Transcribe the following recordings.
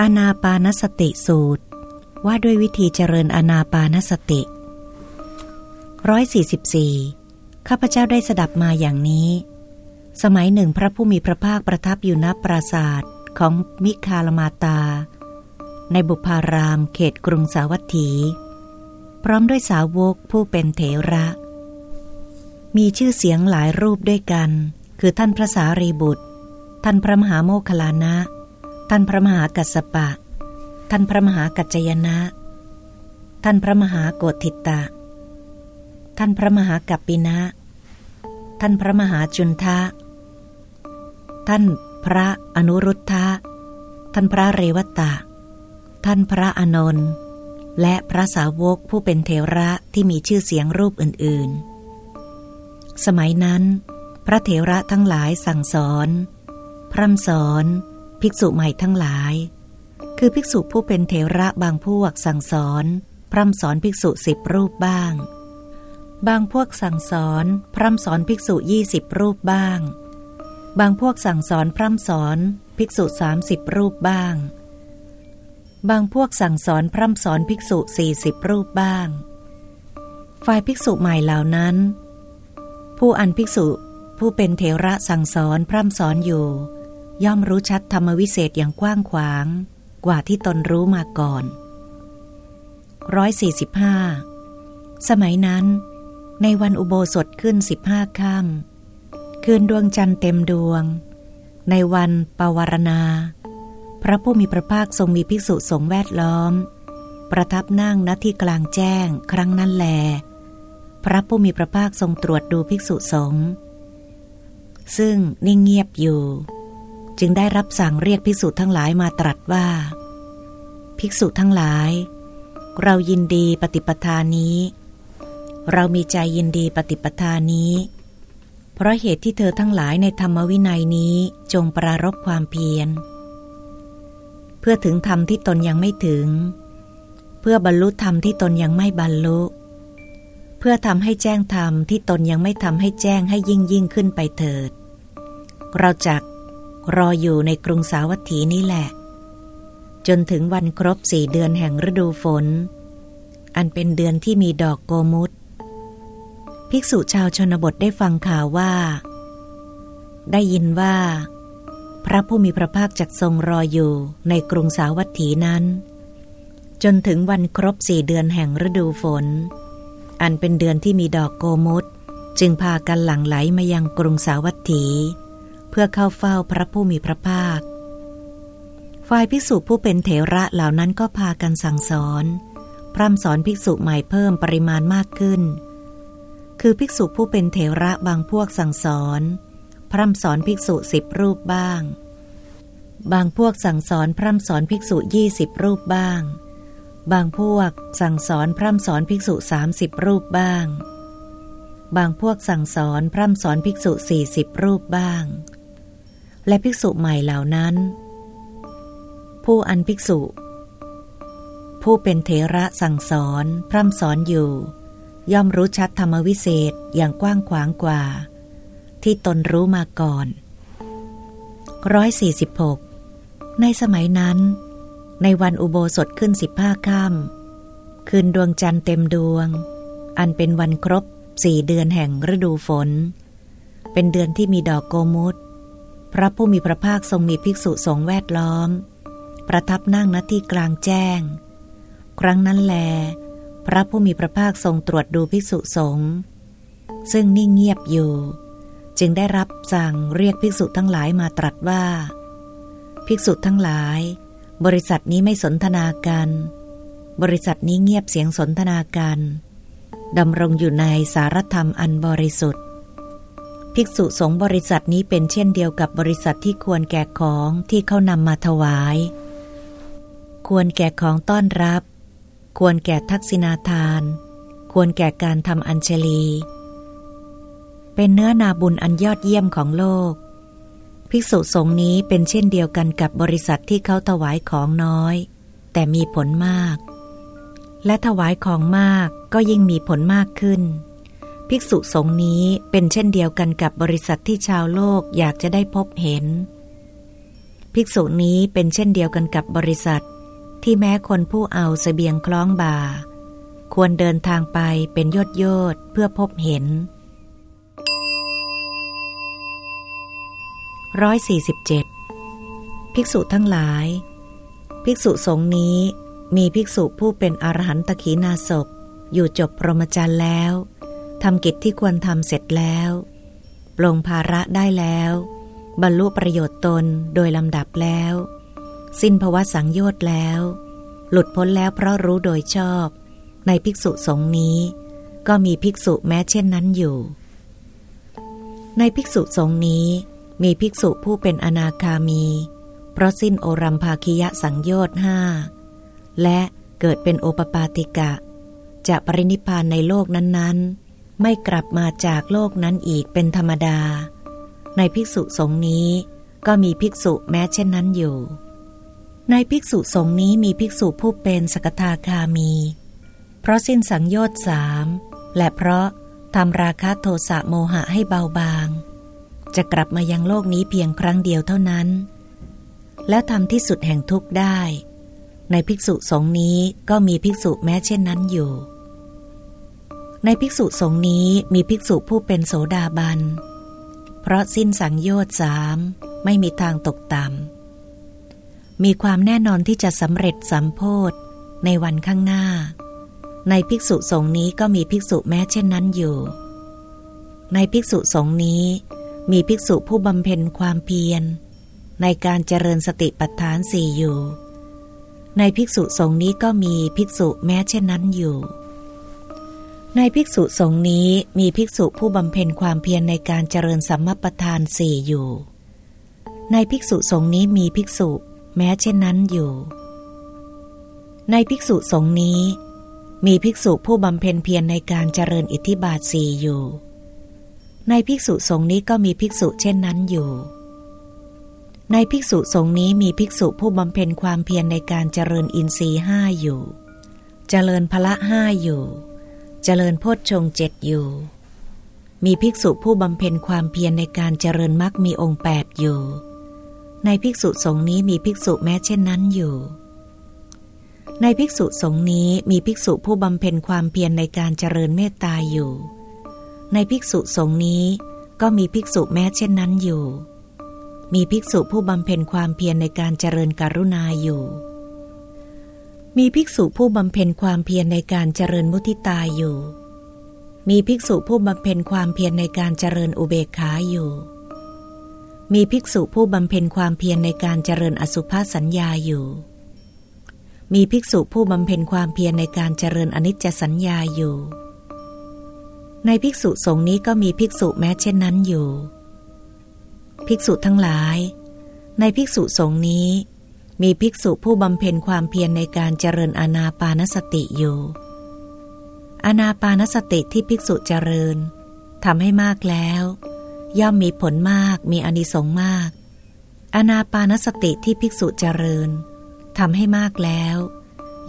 อานาปานสติสูตร ว่าด้วยวิธีเจริญอานาปานสติร้อยสี่สิบสี่ข้าพเจ้าได้สดับมาอย่างนี้ สมัยหนึ่งพระผู้มีพระภาคประทับอยู่ณปราศาสตร์ของมิคาลมาตา ในบุพารามเขตกรุงสาวัตถี พร้อมด้วยสาวกผู้เป็นเถระ มีชื่อเสียงหลายรูปด้วยกัน คือท่านพระสารีบุตร ท่านพระมหาโมคคลานะ ท่านพระมหากัสปะ ท่านพระมหากัจจยนะ ท่านพระมหาโกธิตะ ท่านพระมหากัปปินะ ท่านพระมหาจุนทะ ท่านพระอนุรุทธะ ท่านพระเรวตะ ท่านพระอนนท์ และพระสาวกผู้เป็นเทระที่มีชื่อเสียงรูปอื่น ๆ สมัยนั้น พระเถระทั้งหลายสั่งสอน พร่ำสอน ภิกษุใหม่ทั้งหลาย คือภิกษุผู้เป็นเถระบางพวกสั่งสอน พร่ำสอนภิกษุสิบรูปบ้าง บางพวกสั่งสอน พร่ำสอนภิกษุยี่สิบรูปบ้าง บางพวกสั่งสอนพร่ำสอนภิกษุสามสิบรูปบ้าง บางพวกสั่งสอนพร่ำสอนภิกษุสี่สิบรูปบ้าง ฝ่ายภิกษุใหม่เหล่านั้น ผู้อันภิกษุผู้เป็นเถระสั่งสอนพร่ำสอนอยู่ ย่อมรู้ชัดธรรมวิเศษอย่างกว้างขวาง กว่าที่ตนรู้มาก่อนร้อยสี่สิบห้าสมัยนั้น ในวันอุโบสถขึ้นสิบห้าค่ำคืนดวงจันทร์เต็มดวง ในวันปวารณา พระผู้มีพระภาคทรงมีภิกษุสงฆ์แวดล้อม ประทับนั่งณที่กลางแจ้งครั้งนั้นแล พระผู้มีพระภาคทรงตรวจดูภิกษุสงฆ์ซึ่งนิ่งเงียบอยู่ จึงได้รับสั่งเรียกภิกษุทั้งหลายมาตรัสว่า ภิกษุทั้งหลาย เรายินดีปฏิปทานี้ เรามีใจยินดีปฏิปทานี้ เพราะเหตุที่เธอทั้งหลายในธรรมวินัยนี้จงปรารบความเพียร เพื่อถึงธรรมที่ตนยังไม่ถึง เพื่อบรรลุธรรมที่ตนยังไม่บรรลุเพื่อทำให้แจ้งธรรมที่ตนยังไม่ทำให้แจ้งให้ยิ่งยิ่งขึ้นไปเถิด เราจัก รออยู่ในกรุงสาวัตถีนี่แหละ จนถึงวันครบสี่เดือนแห่งฤดูฝน อันเป็นเดือนที่มีดอกโกมุตภิกษุชาวชนบทได้ฟังข่าวว่า ได้ยินว่า พระผู้มีพระภาคจักทรงรออยู่ในกรุงสาวัตถีนั้น จนถึงวันครบสี่เดือนแห่งฤดูฝน อันเป็นเดือนที่มีดอกโกมุตจึงพากันหลั่งไหลมายังกรุงสาวัตถี เพื่อเข้าเฝ้าพระผู้มีพระภาค ฝ่ายภิกษุผู้เป็นเถระเหล่านั้นก็พากันสั่งสอน พร่ำสอนภิกษุใหม่เพิ่มปริมาณมากขึ้น คือภิกษุผู้เป็นเถระบางพวกสั่งสอน พร่ำสอนภิกษุสิบรูปบ้าง บางพวกสั่งสอนพร่ำสอนภิกษุยี่สิบรูปบ้าง บางพวกสั่งสอนพร่ำสอนภิกษุสามสิบรูปบ้างบางพวกสั่งสอนพร่ำสอนภิกษุสี่สิบรูปบ้าง และภิกษุใหม่เหล่านั้น ผู้อันภิกษุ ผู้เป็นเถระสั่งสอนพร่ำสอนอยู่ ย่อมรู้ชัดธรรมวิเศษอย่างกว้างขวางกว่า ที่ตนรู้มาก่อนร้อยสี่สิบหกในสมัยนั้น ในวันอุโบสถขึ้นสิบห้าค่ำคืนดวงจันทร์เต็มดวง อันเป็นวันครบสี่เดือนแห่งฤดูฝน เป็นเดือนที่มีดอกโกมุต พระผู้มีพระภาคทรงมีภิกษุสงฆ์แวดล้อม ประทับนั่งณที่กลางแจ้ง ครั้งนั้นแล พระผู้มีพระภาคทรงตรวจดูภิกษุสงฆ์ซึ่งนิ่งเงียบอยู่ จึงได้รับสั่งเรียกภิกษุทั้งหลายมาตรัสว่า ภิกษุทั้งหลาย บริษัทนี้ไม่สนทนากัน บริษัทนี้เงียบเสียงสนทนากันดำรงอยู่ในสารธรรมอันบริสุทธิ์ ภิกษุสงฆ์บริษัทนี้เป็นเช่นเดียวกับบริษัทที่ควรแก่ของที่เขานำมาถวาย ควรแก่ของต้อนรับ ควรแก่ทักษิณาทาน ควรแก่การทำอัญชลี เป็นเนื้อนาบุญอันยอดเยี่ยมของโลก ภิกษุสงฆ์นี้เป็นเช่นเดียวกันกับบริษัทที่เขาถวายของน้อย แต่มีผลมาก และถวายของมากก็ยิ่งมีผลมากขึ้น ภิกษุสงฆ์นี้เป็นเช่นเดียวกันกับบริษัทที่ชาวโลกอยากจะได้พบเห็น ภิกษุนี้เป็นเช่นเดียวกันกับบริษัท ที่แม้คนผู้เอาสเสบียงคล้องบ่า ควรเดินทางไปเป็นยอดยอดเพื่อพบเห็นร้อยสี่สิบเจ็ดภิกษุทั้งหลาย ภิกษุสงฆ์นี้มีภิกษุผู้เป็นอรหันตขีนาศพอยู่จบพรหมจรรย์แล้ว ทำกิจที่ควรทำเสร็จแล้วปลงภาระได้แล้ว บรรลุประโยชน์ตนโดยลำดับแล้ว สิ้นภวะสังโยชน์แล้ว หลุดพ้นแล้วเพราะรู้โดยชอบ ในภิกษุสงฆ์นี้ ก็มีภิกษุแม้เช่นนั้นอยู่ ในภิกษุสงฆ์นี้ มีภิกษุผู้เป็นอนาคามี เพราะสิ้นโอรัมภาคิยะสังโยชน์ห้าและเกิดเป็นโอปปาติกะ จะปรินิพานในโลกนั้นๆ ไม่กลับมาจากโลกนั้นอีกเป็นธรรมดา ในภิกษุสงฆ์นี้ก็มีภิกษุแม้เช่นนั้นอยู่ ในภิกษุสงฆ์นี้มีภิกษุผู้เป็นสกทาคามี เพราะสิ้นสังโยชน์สามและเพราะทำราคะโทสะโมหะให้เบาบาง จะกลับมายังโลกนี้เพียงครั้งเดียวเท่านั้น แล้วทำที่สุดแห่งทุกข์ได้ ในภิกษุสงฆ์นี้ก็มีภิกษุแม้เช่นนั้นอยู่ ในภิกษุสงฆ์นี้มีภิกษุผู้เป็นโสดาบัน เพราะสิ้นสังโยชน์สามไม่มีทางตกต่ำ มีความแน่นอนที่จะสำเร็จสัมโพธในวันข้างหน้า ในภิกษุสงฆ์นี้ก็มีภิกษุแม้เช่นนั้นอยู่ ในภิกษุสงฆ์นี้มีภิกษุผู้บำเพ็ญความเพียร ในการเจริญสติปัฏฐานสี่อยู่ ในภิกษุสงฆ์นี้ก็มีภิกษุแม้เช่นนั้นอยู่ ในภิกษุสงฆ์นี้มีภิกษุผู้บำเพ็ญความเพียรในการเจริญสัมมาประธานสี่อยู่ ในภิกษุสงฆ์นี้มีภิกษุแม้เช่นนั้นอยู่ ในภิกษุสงฆ์นี้ มีภิกษุผู้บำเพ็ญเพียรในการเจริญอิทธิบาทสี่อยู่ ในภิกษุสงฆ์นี้ก็มีภิกษุเช่นนั้นอยู่ ในภิกษุสงฆ์นี้มีภิกษุผู้บำเพ็ญความเพียรในการเจริญอินทรีห้าอยู่ เจริญพละห้าอยู่ เจริญโพชฌงเจ็ดอยู่ มีภิกษุผู้บำเพ็ญความเพียรในการเจริญมรรคมีองค์แปดอยู่ ในภิกษุสงฆ์นี้มีภิกษุแม้เช่นนั้นอยู่ ในภิกษุสงฆ์นี้มีภิกษุผู้บำเพ็ญความเพียรในการเจริญเมตตาอยู่ ในภิกษุสงฆ์นี้ก็มีภิกษุแม้เช่นนั้นอยู่ มีภิกษุผู้บำเพ็ญความเพียรในการเจริญกรุณาอยู่ มีภิกษุผู้บำเพ็ญความเพียรในการเจริญมุทิตาอยู่ มีภิกษุผู้บำเพ็ญความเพียรในการเจริญอุเบกขาอยู่ มีภิกษุผู้บำเพ็ญความเพียรในการเจริญอสุภาสัญญาอยู่ มีภิกษุผู้บำเพ็ญความเพียรในการเจริญอนิจจสัญญาอยู่ ในภิกษุสงฆ์นี้ก็มีภิกษุแม้เช่นนั้นอยู่ ภิกษุทั้งหลาย ในภิกษุสงฆ์นี้ มีภิกษุผู้บำเพ็ญความเพียรในการเจริญอานาปานสติอยู่ อานาปานสติที่ภิกษุเจริญทำให้มากแล้ว ย่อมมีผลมากมีอนิสงส์มาก อานาปานสติที่ภิกษุเจริญทำให้มากแล้ว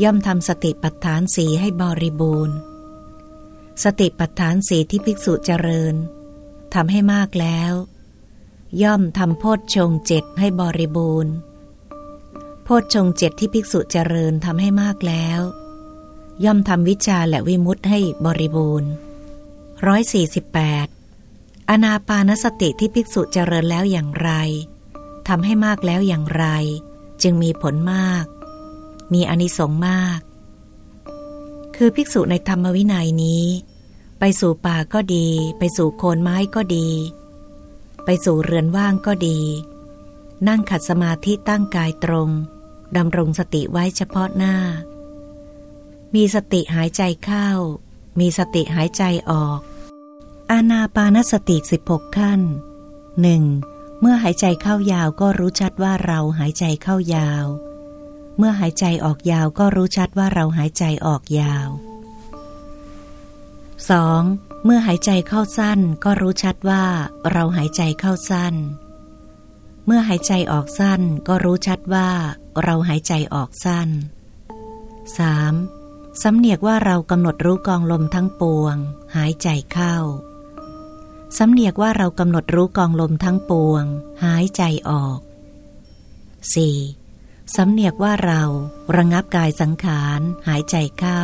ย่อมทำสติปัฏฐานสีให้บริบูรณ์ สติปัฏฐานสีที่ภิกษุเจริญทำให้มากแล้ว ย่อมทำโพชฌงเจ็ดให้บริบูรณ์ โพชฌงเจ็ดที่ภิกษุเจริญทำให้มากแล้ว ย่อมทำวิชาและวิมุตให้บริบูรณ์ร้อยสี่สิบแปดอนาปานสติที่ภิกษุเจริญแล้วอย่างไรทำให้มากแล้วอย่างไร จึงมีผลมาก มีอนิสงส์มาก คือภิกษุในธรรมวินัยนี้ ไปสู่ป่าก็ดี ไปสู่โคนไม้ก็ดี ไปสู่เรือนว่างก็ดี นั่งขัดสมาธิตั้งกายตรงดำรงสติไว้เฉพาะหน้า มีสติหายใจเข้า มีสติหายใจออก อาณาปานสติสิบหกขั้นหนึ่งเมื่อหายใจเข้ายาวก็รู้ชัดว่าเราหายใจเข้ายาว เมื่อหายใจออกยาวก็รู้ชัดว่าเราหายใจออกยาว 2. เมื่อหายใจเข้าสั้นก็รู้ชัดว่าเราหายใจเข้าสั้น เมื่อหายใจออกสั้นก็รู้ชัดว่าเราหายใจออกสั้น 3. สำเนียกว่าเรากำหนดรู้กองลมทั้งปวง หายใจเข้า สำเนียกว่าเรากำหนดรู้กองลมทั้งปวง หายใจออก 4. สำเนียกว่าเราระงับกายสังขารหายใจเข้า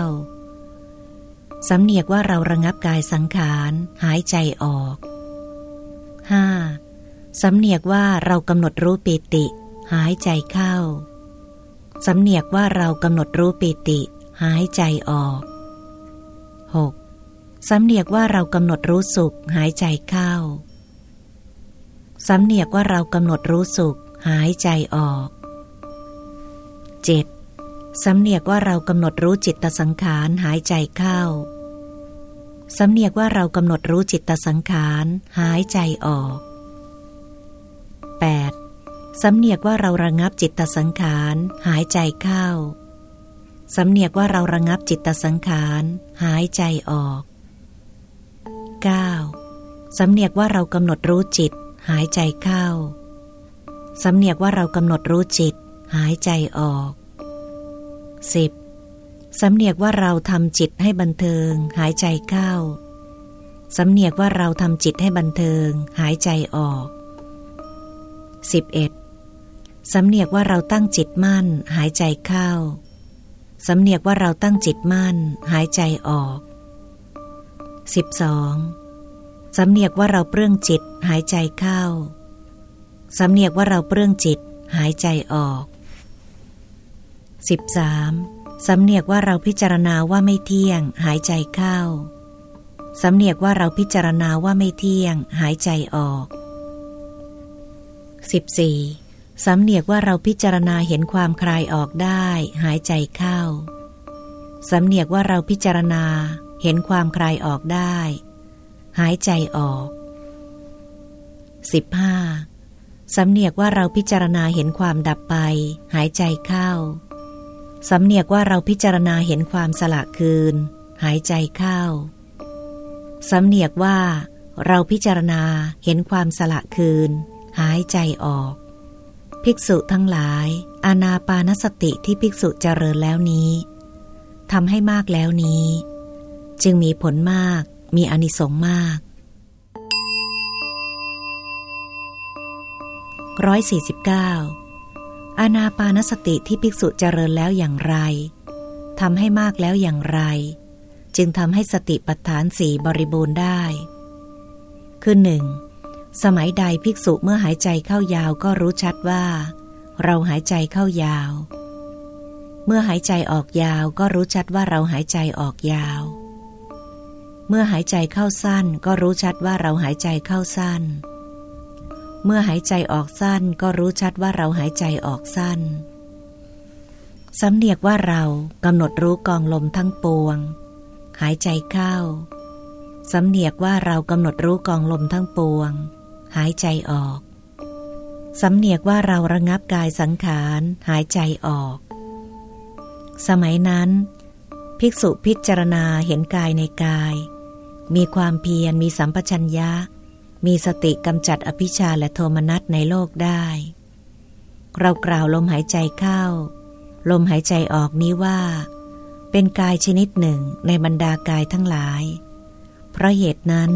สำเนียกว่าเราระงับกายสังขารหายใจออก 5. สำเนียกว่าเรากำหนดรู้ปิติ หายใจเข้า สำเนียกว่าเรากำหนดรู้ปิติ หายใจออก 6. สำเนียกว่าเรากำหนดรู้สุข หายใจเข้า สำเนียกว่าเรากำหนดรู้สุข หายใจออก 7. สำเนียกว่าเรากำหนดรู้จิตตสังขารหายใจเข้า สำเนียกว่าเรากำหนดรู้จิตตสังขารหายใจออก 8. สำเนียกว่าเราระงับจิตตสังขาร หายใจเข้า สำเนียกว่าเราระงับจิตตสังขาร หายใจออก 9. สำเนียกว่าเรากำหนดรู้จิต หายใจเข้า สำเนียกว่าเรากำหนดรู้จิต หายใจออก 10. สำเนียกว่าเราทำจิตให้บันเทิง หายใจเข้าสำเนียกว่าเราทำจิตให้บันเทิง หายใจออก 11. สำเนียกว่าเราตั้งจิตมั่น หายใจเข้า สำเนียกว่าเราตั้งจิตมั่น หายใจออก 12. สำเนียกว่าเราเปลื้องจิตหายใจเข้า สำเนียกว่าเราเปลื้องจิตหายใจออก 13. สำเนียกว่าเราพิจารณาว่าไม่เที่ยง หายใจเข้า สำเนียกว่าเราพิจารณาว่าไม่เที่ยง หายใจออก 14. สำเนียกว่าเราพิจารณาเห็นความคลายออกได้ หายใจเข้า สำเนียกว่าเราพิจารณาเห็นความคลายออกได้ หายใจออก 15. สำเนียกว่าเราพิจารณาเห็นความดับไป หายใจเข้า สำเนียกว่าเราพิจารณาเห็นความสละคืน หายใจเข้า สำเนียกว่าเราพิจารณาเห็นความสละคืน หายใจออก ภิกษุทั้งหลาย อานาปานสติที่ภิกษุเจริญแล้วนี้ทำให้มากแล้วนี้ จึงมีผลมากมีอนิสงส์มากร้อยสี่สิบเก้าอานาปานสติที่ภิกษุเจริญแล้วอย่างไรทำให้มากแล้วอย่างไร จึงทำให้สติปัฏฐานสี่บริบูรณ์ได้ คือหนึ่ง สมัยใดภิกษุเมื่อหายใจเข้ายาวก็รู้ชัดว่า เราหายใจเข้ายาว เมื่อหายใจออกยาวก็รู้ชัดว่าเราหายใจออกยาว เมื่อหายใจเข้าสั้นก็รู้ชัดว่าเราหายใจเข้าสั้น เมื่อหายใจออกสั้นก็รู้ชัดว่าเราหายใจออกสั้นสำเนียกว่าเรากำหนดรู้กองลมทั้งปวง หายใจเข้าสำเนียกว่าเรากำหนดรู้กองลมทั้งปวง หายใจออก สำเนียกว่าเราระงับกายสังขารหายใจออก สมัยนั้น ภิกษุพิจารณาเห็นกายในกาย มีความเพียรมีสัมปชัญญะ มีสติกำจัดอภิชาและโทมนัสในโลกได้ เรากล่าวลมหายใจเข้า ลมหายใจออกนี้ว่า เป็นกายชนิดหนึ่งในบรรดากายทั้งหลาย เพราะเหตุนั้น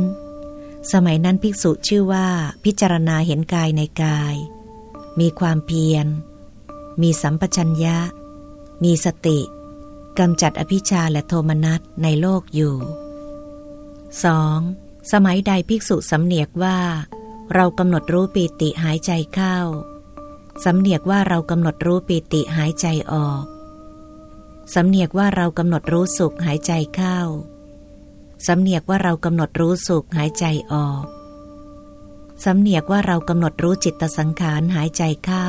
สมัยนั้นภิกษุชื่อว่าพิจารณาเห็นกายในกาย มีความเพียร มีสัมปชัญญะ มีสติกำจัดอภิชาและโทมนัสในโลกอยู่ 2. สมัยใดภิกษุสำเนียกว่า เรากำหนดรู้ปีติหายใจเข้า สำเนียกว่าเรากำหนดรู้ปีติหายใจออก สำเนียกว่าเรากำหนดรู้สุขหายใจเข้า สำเนียกว่าเรากำหนดรู้สุขหายใจออก สำเนียกว่าเรากำหนดรู้จิตตสังขารหายใจเข้า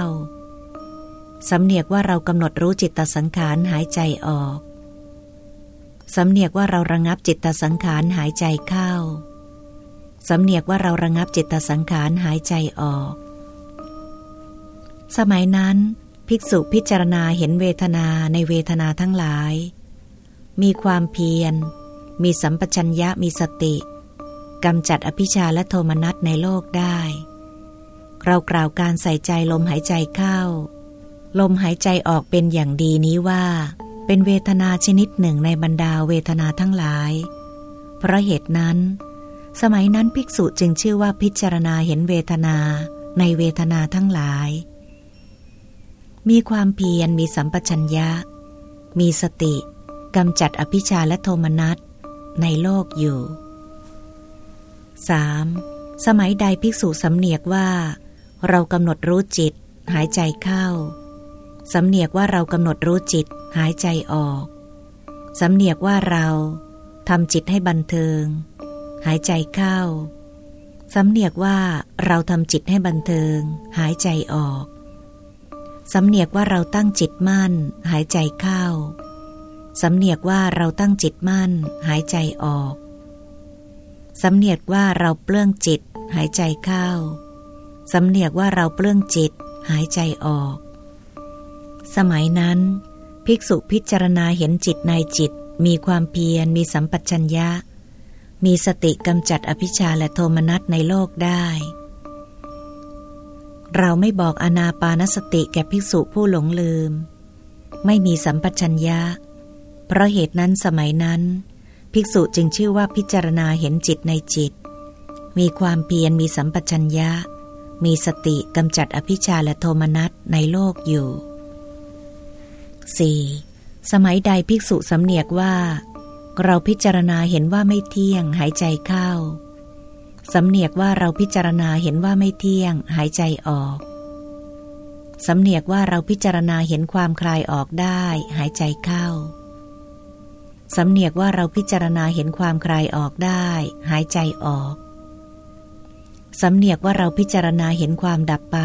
สำเนียกว่าเรากำหนดรู้จิตตสังขารหายใจออก สำเนียกว่าเราระงับจิตตสังขารหายใจเข้า สำเนียกว่าเราระงับจิตตสังขารหายใจออก สมัยนั้น ภิกษุพิจารณาเห็นเวทนาในเวทนาทั้งหลาย มีความเพียร มีสัมปชัญญะมีสติกำจัดอภิชาและโทมนัสในโลกได้ เรากล่าวการใส่ใจลมหายใจเข้า ลมหายใจออกเป็นอย่างดีนี้ว่า เป็นเวทนาชนิดหนึ่งในบรรดาเวทนาทั้งหลาย เพราะเหตุนั้น สมัยนั้นภิกษุจึงชื่อว่าพิจารณาเห็นเวทนาในเวทนาทั้งหลาย มีความเพียรมีสัมปชัญญะ มีสติกำจัดอภิชาและโทมนัส ในโลกอยู่ 3. สมัยใดภิกษุสำเนียกว่า เรากำหนดรู้จิต หายใจเข้า สำเนียกว่าเรากำหนดรู้จิต หายใจออก สำเนียกว่าเราทำจิตให้บันเทิง หายใจเข้า สำเนียกว่าเราทำจิตให้บันเทิง หายใจออก สำเนียกว่าเราตั้งจิตมั่น หายใจเข้า สำเนียกว่าเราตั้งจิตมั่น หายใจออก สำเนียกว่าเราเปลื้องจิต หายใจเข้า สำเนียกว่าเราเปลื้องจิต หายใจออก สมัยนั้น ภิกษุพิจารณาเห็นจิตในจิต มีความเพียรมีสัมปชัญญะ มีสติกำจัดอภิชาและโทมนัสในโลกได้เราไม่บอกอนาปานสติแก่ภิกษุผู้หลงลืม ไม่มีสัมปชัญญะ เพราะเหตุนั้นสมัยนั้น ภิกษุจึงชื่อว่าพิจารณาเห็นจิตในจิต มีความเพียรมีสัมปชัญญะ มีสติกำจัดอภิชาและโทมนัสในโลกอยู่ 4. สมัยใดภิกษุสำเนียกว่า เราพิจารณาเห็นว่าไม่เที่ยงหายใจเข้าสำเนียกว่าเราพิจารณาเห็นว่าไม่เที่ยงหายใจออก สำเนียกว่าเราพิจารณาเห็นความคลายออกได้หายใจเข้า สำเนียกว่าเราพิจารณาเห็นความคลายออกได้ หายใจออก สำเนียกว่าเราพิจารณาเห็นความดับไป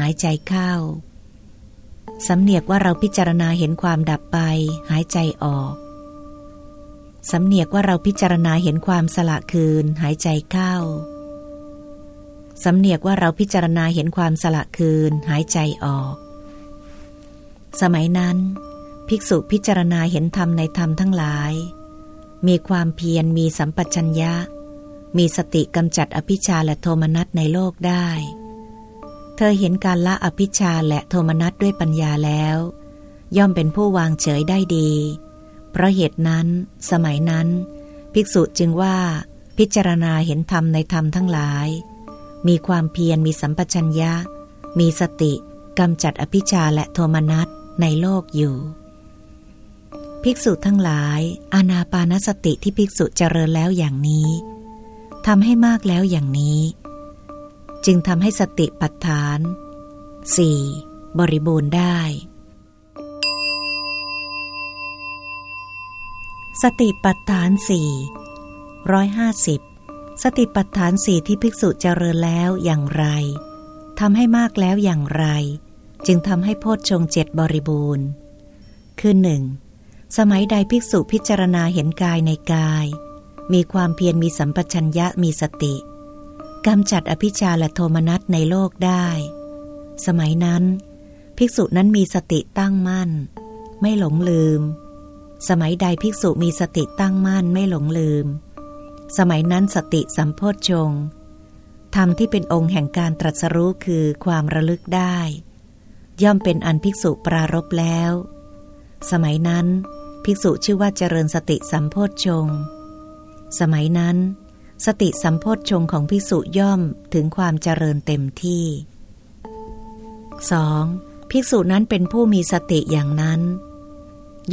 หายใจเข้า สำเนียกว่าเราพิจารณาเห็นความดับไป หายใจออก สำเนียกว่าเราพิจารณาเห็นความสละคืน หายใจเข้า สำเนียกว่าเราพิจารณาเห็นความสละคืน หายใจออก สมัยนั้น ภิกษุพิจารณาเห็นธรรมในธรรมทั้งหลาย มีความเพียรมีสัมปชัญญะ มีสติกำจัดอภิชาและโทมนัสในโลกได้ เธอเห็นการละอภิชาและโทมนัสด้วยปัญญาแล้ว ย่อมเป็นผู้วางเฉยได้ดี เพราะเหตุนั้น สมัยนั้น ภิกษุจึงว่าพิจารณาเห็นธรรมในธรรมทั้งหลาย มีความเพียรมีสัมปชัญญะ มีสติกำจัดอภิชาและโทมนัสในโลกอยู่ ภิกษุทั้งหลาย อานาปานสติที่ภิกษุเจริญแล้วอย่างนี้ทำให้มากแล้วอย่างนี้ จึงทำให้สติปัฏฐาน 4. บริบูรณ์ได้ สติปัฏฐานสี่ร้อยห้าสิบสติปัฏฐานสี่ที่ภิกษุเจริญแล้วอย่างไรทำให้มากแล้วอย่างไร จึงทำให้โพชฌงเจ็ดบริบูรณ์ คือหนึ่ง สมัยใดภิกษุพิจารณาเห็นกายในกาย มีความเพียรมีสัมปชัญญะมีสติกำจัดอภิชาและโทมนัสในโลกได้ สมัยนั้น ภิกษุนั้นมีสติตั้งมั่น ไม่หลงลืม สมัยใดภิกษุมีสติตั้งมั่นไม่หลงลืม สมัยนั้นสติสัมโพชฌงธรรมที่เป็นองค์แห่งการตรัสรู้คือความระลึกได้ ย่อมเป็นอันภิกษุปรารบแล้ว สมัยนั้น ภิกษุชื่อว่าเจริญสติสัมโพชฌงสมัยนั้น สติสัมโพชฌงของพิสุย่อมถึงความเจริญเต็มที่ 2. ภิกษุนั้นเป็นผู้มีสติอย่างนั้น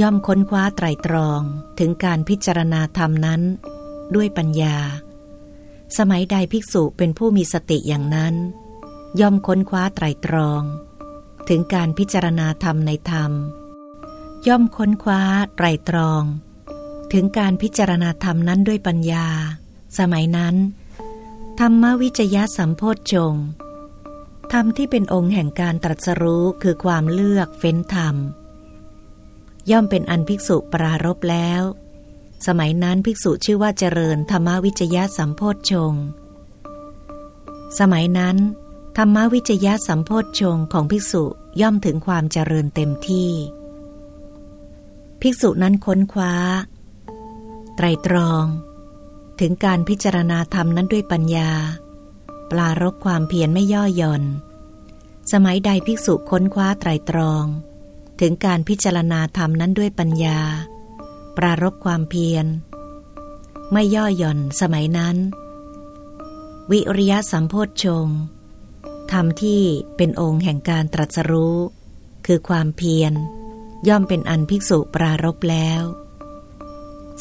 ย่อมค้นคว้าไตรตรองถึงการพิจารณาธรรมนั้น ด้วยปัญญา สมัยใดภิกษุเป็นผู้มีสติอย่างนั้น ย่อมค้นคว้าไตรตรอง ถึงการพิจารณาธรรมในธรรม ย่อมค้นคว้าไตรตรอง ถึงการพิจารณาธรรมนั้นด้วยปัญญา สมัยนั้น ธรรมวิจยะสัมโพธชงธรรมที่เป็นองค์แห่งการตรัสรู้คือความเลือกเฟ้นธรรม ย่อมเป็นอันภิกษุปรารบแล้ว สมัยนั้นภิกษุชื่อว่าเจริญธรรมวิจยะสัมโพธชง สมัยนั้น ธรรมวิจยะสัมโพธชงของภิกษุย่อมถึงความเจริญเต็มที่ ภิกษุนั้นค้นคว้า ไตรตรอง ถึงการพิจารณาธรรมนั้นด้วยปัญญา ปลารบความเพียรไม่ย่อหย่อน สมัยใดภิกษุค้นคว้าไตรตรอง ถึงการพิจารณาธรรมนั้นด้วยปัญญา ปรารบความเพียร ไม่ย่อหย่อนสมัยนั้น วิริยะสัมโพชฌงธรรมที่เป็นองค์แห่งการตรัสรู้ คือความเพียร ย่อมเป็นอันภิกษุปรารบแล้ว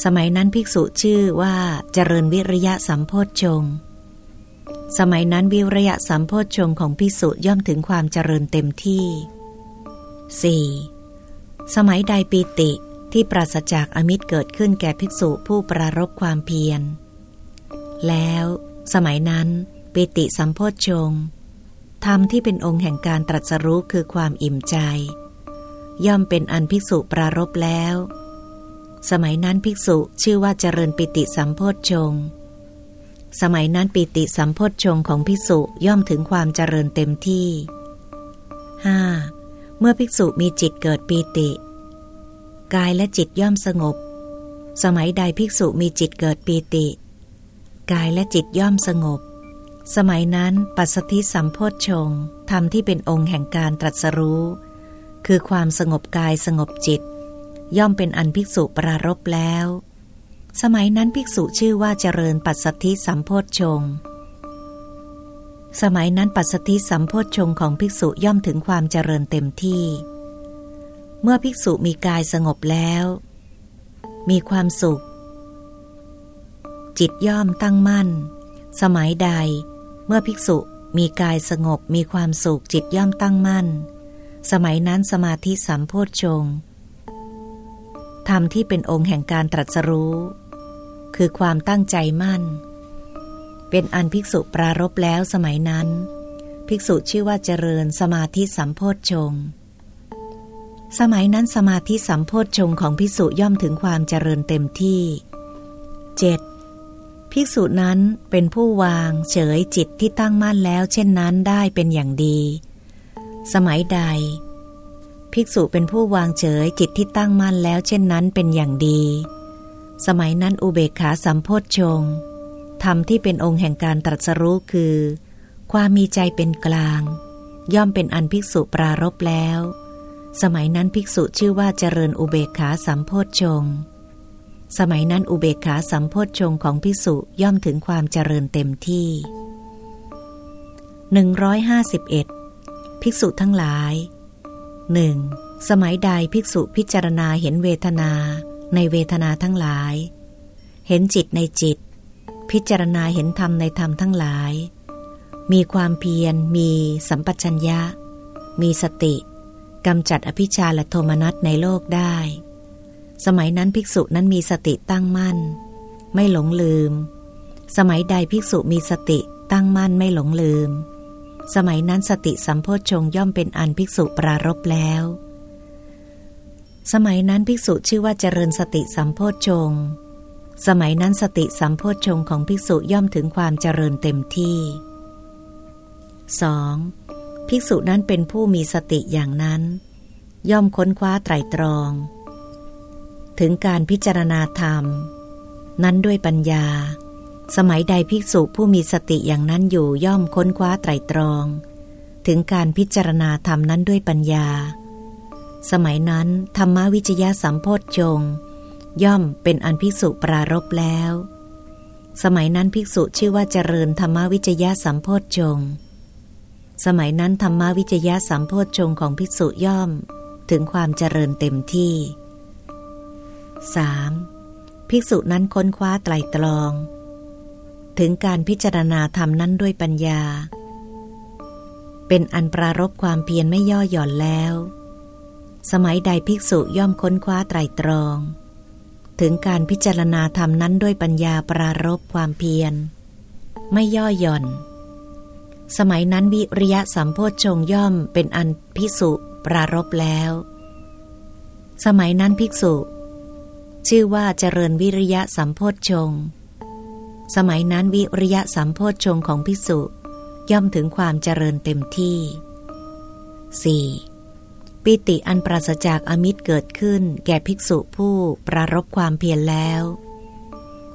สมัยนั้นภิกษุชื่อว่าเจริญวิริยะสัมโพชฌงสมัยนั้นวิริยะสัมโพชฌงของภิกษุย่อมถึงความเจริญเต็มที่ 4. สมัยใดปีติที่ปราศจากอมิตรเกิดขึ้นแก่ภิกษุผู้ปรารบความเพียร แล้ว สมัยนั้นปิติสัมโพชฌงธรรมที่เป็นองค์แห่งการตรัสรู้คือความอิ่มใจ ย่อมเป็นอันภิกษุปรารบแล้ว สมัยนั้นภิกษุชื่อว่าเจริญปิติสัมโพชฌงสมัยนั้นปิติสัมโพชฌงของภิกษุย่อมถึงความเจริญเต็มที่ 5. เมื่อภิกษุมีจิตเกิดปีติ กายและจิตย่อมสงบ สมัยใดภิกษุมีจิตเกิดปีติ กายและจิตย่อมสงบ สมัยนั้นปัสสธิสัมโพชฌงธรรมที่เป็นองค์แห่งการตรัสรู้ คือความสงบกายสงบจิต ย่อมเป็นอันภิกษุปรารบแล้ว สมัยนั้นภิกษุชื่อว่าเจริญปัสสธิสัมโพชฌงสมัยนั้นปัสสธิสัมโพชฌงของภิกษุย่อมถึงความเจริญเต็มที่ เมื่อภิกษุมีกายสงบแล้ว มีความสุข จิตย่อมตั้งมั่น สมัยใด เมื่อภิกษุมีกายสงบมีความสุขจิตย่อมตั้งมั่น สมัยนั้นสมาธิสัมโพชฌงธรรมที่เป็นองค์แห่งการตรัสรู้ คือความตั้งใจมั่น เป็นอันภิกษุปรารบแล้วสมัยนั้น ภิกษุชื่อว่าเจริญสมาธิสัมโพชฌงสมัยนั้นสมาธิสัมโพชฌงของภิกษุย่อมถึงความเจริญเต็มที่ 7. ภิกษุนั้นเป็นผู้วางเฉยจิตที่ตั้งมั่นแล้ว เช่นนั้นได้เป็นอย่างดี สมัยใด ภิกษุเป็นผู้วางเฉยจิตที่ตั้งมั่นแล้วเช่นนั้นเป็นอย่างดี สมัยนั้นอุเบกขาสัมโพชฌงธรรมที่เป็นองค์แห่งการตรัสรู้คือ ความมีใจเป็นกลาง ย่อมเป็นอันภิกษุปรารบแล้ว สมัยนั้นภิกษุชื่อว่าเจริญอุเบกขาสัมโพชฌงสมัยนั้นอุเบกขาสัมโพชฌงของพิสุย่อมถึงความเจริญเต็มที่ 151 ภิกษุทั้งหลายหนึ่งสมัยใดภิกษุพิจารณาเห็นเวทนาในเวทนาทั้งหลาย เห็นจิตในจิต พิจารณาเห็นธรรมในธรรมทั้งหลาย มีความเพียร มีสัมปชัญญะ มีสติกำจัดอภิชาและโทมนัสในโลกได้ สมัยนั้นภิกษุนั้นมีสติตั้งมั่น ไม่หลงลืม สมัยใดภิกษุมีสติตั้งมั่นไม่หลงลืม สมัยนั้นสติสัมโพชฌงย่อมเป็นอันภิกษุปรารบแล้ว สมัยนั้นภิกษุชื่อว่าเจริญสติสัมโพชฌงสมัยนั้นสติสัมโพชฌงของภิกษุย่อมถึงความเจริญเต็มที่ 2. ภิกษุนั้นเป็นผู้มีสติอย่างนั้น ย่อมค้นคว้าไตรตรอง ถึงการพิจารณาธรรม นั้นด้วยปัญญา สมัยใดภิกษุผู้มีสติอย่างนั้นอยู่ย่อมค้นคว้าไตรตรอง ถึงการพิจารณาธรรมนั้นด้วยปัญญา สมัยนั้นธรรมวิจยะสัมโพธชงย่อมเป็นอันภิกษุปรารบแล้ว สมัยนั้นภิกษุชื่อว่าเจริญธรรมวิจยะสัมโพธชงสมัยนั้นธรรมวิจยะสัมโพธชงของภิกษุย่อม ถึงความเจริญเต็มที่ 3. ภิกษุนั้นค้นคว้าไตรตรอง ถึงการพิจารณาธรรมนั้นด้วยปัญญา เป็นอันปรารบความเพียรไม่ย่อหย่อนแล้ว สมัยใดภิกษุย่อมค้นคว้าไตรตรอง ถึงการพิจารณาธรรมนั้นด้วยปัญญาปรารบความเพียร ไม่ย่อหย่อน สมัยนั้นวิริยะสัมโพชงย่อมเป็นอันภิกษุปรารบแล้ว สมัยนั้นภิกษุ ชื่อว่าเจริญวิริยะสัมโพชง สมัยนั้นวิริยะสัมโพชฌงของพิสุย่อมถึงความเจริญเต็มที่ 4. ปิติอันปราศจากอมิตรเกิดขึ้นแก่ภิกษุผู้ปรารบความเพียรแล้ว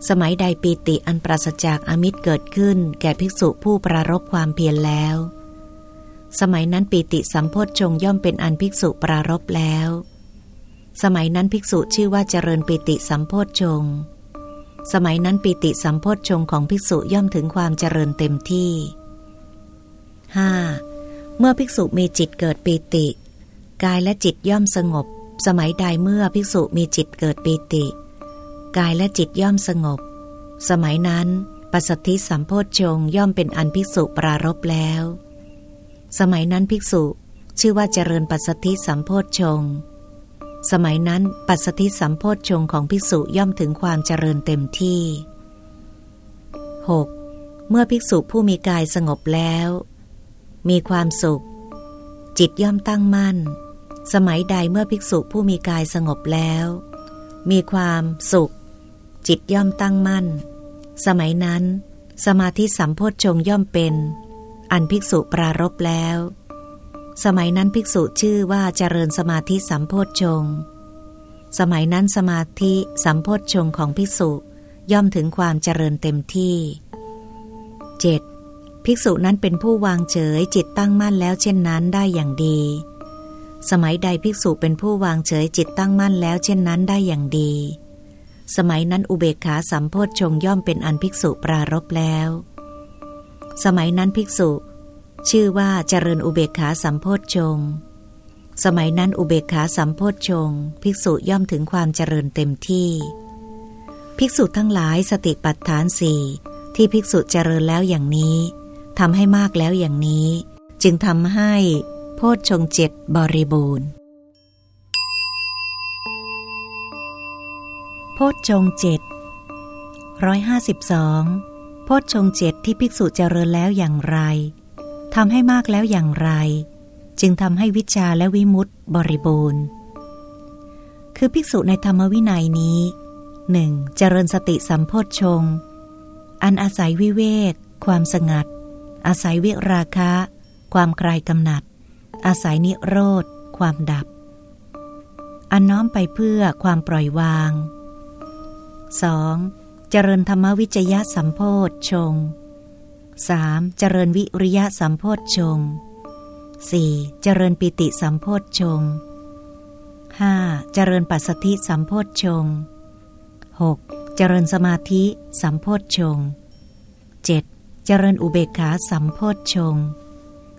สมัยใดปิติอันปราศจากอมิตรเกิดขึ้นแก่ภิกษุผู้ปรารบความเพียรแล้ว สมัยนั้นปิติสัมโพชฌงย่อมเป็นอันภิกษุปรารบแล้ว สมัยนั้นภิกษุชื่อว่าเจริญปิติสัมโพชฌง สมัยนั้นปิติสัมโพชฌงของภิกษุย่อมถึงความเจริญเต็มที่ 5. เมื่อภิกษุมีจิตเกิดปิติ กายและจิตย่อมสงบ สมัยใดเมื่อภิกษุมีจิตเกิดปีติ กายและจิตย่อมสงบ สมัยนั้นปัสสธิสัมโพชฌงย่อมเป็นอันภิกษุปรารบแล้ว สมัยนั้นภิกษุชื่อว่าเจริญปัสสธิสัมโพชฌง สมัยนั้นปัสสธิสัมโพชฌงของภิกษุย่อมถึงความเจริญเต็มที่ 6. เมื่อภิกษุผู้มีกายสงบแล้ว มีความสุข จิตย่อมตั้งมั่น สมัยใดเมื่อภิกษุผู้มีกายสงบแล้ว มีความสุข จิตย่อมตั้งมั่น สมัยนั้น สมาธิสัมโพชฌงย่อมเป็น อันภิกษุปรารบแล้ว สมัยนั้นภิกษุชื่อว่าเจริญสมาธิสัมโพชฌงสมัยนั้นสมาธิสัมโพชฌงของภิกษุย่อมถึงความเจริญเต็มที่ 7. ภิกษุนั้นเป็นผู้วางเฉยจิตตั้งมั่นแล้วเช่นนั้นได้อย่างดี สมัยใดภิกษุเป็นผู้วางเฉยจิตตั้งมั่นแล้วเช่นนั้นได้อย่างดี สมัยนั้นอุเบกขาสัมโพชฌงย่อมเป็นอันภิกษุปรารบแล้ว สมัยนั้นภิกษุ ชื่อว่าเจริญอุเบกขาสัมโพชฌงสมัยนั้นอุเบกขาสัมโพชฌงภิกษุย่อมถึงความเจริญเต็มที่ ภิกษุทั้งหลายสติปัฏฐานสี่ที่ภิกษุเจริญแล้วอย่างนี้ทำให้มากแล้วอย่างนี้ จึงทำให้โพชฌงเจ็ดบริบูรณ์ โพชฌงเจ็ดร้อยห้าสิบสองโพชฌงเจ็ดที่ภิกษุเจริญแล้วอย่างไร ทำให้มากแล้วอย่างไร จึงทำให้วิชาและวิมุตติบริบูรณ์ คือภิกษุในธรรมวินัยนี้หนึ่งเจริญสติสัมโพชฌงอันอาศัยวิเวก ความสงัด อาศัยวิราคะ ความคลายกำหนัด อาศัยนิโรธ ความดับ อันน้อมไปเพื่อความปล่อยวาง 2. เจริญธรรมวิจยะสัมโพชฌง 3. เจริญวิริยะสัมโพธชง 4. เจริญปิติสัมโพธชง 5. เจริญปัสสธิสัมโพธชง 6. เจริญสมาธิสัมโพธชง 7. เจริญอุเบกขาสัมโพธชง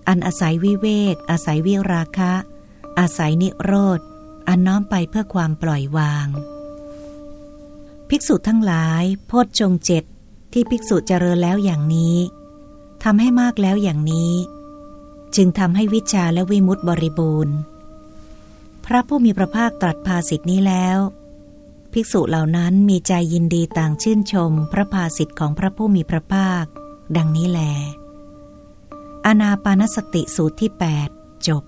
อันอาศัยวิเวก อาศัยวิราคะ อาศัยนิโรธ อันน้อมไปเพื่อความปล่อยวาง ภิกษุทั้งหลาย โพชฌงเจ็ดที่ภิกษุเจริญแล้วอย่างนี้ ทำให้มากแล้วอย่างนี้ จึงทำให้วิชาและวิมุตติบริบูรณ์ พระผู้มีพระภาคตรัสภาสิทธินี้แล้ว ภิกษุเหล่านั้นมีใจยินดีต่างชื่นชมพระภาสิทธิของพระผู้มีพระภาค ดังนี้แล อนาปานสติสูตรที่ 8 จบ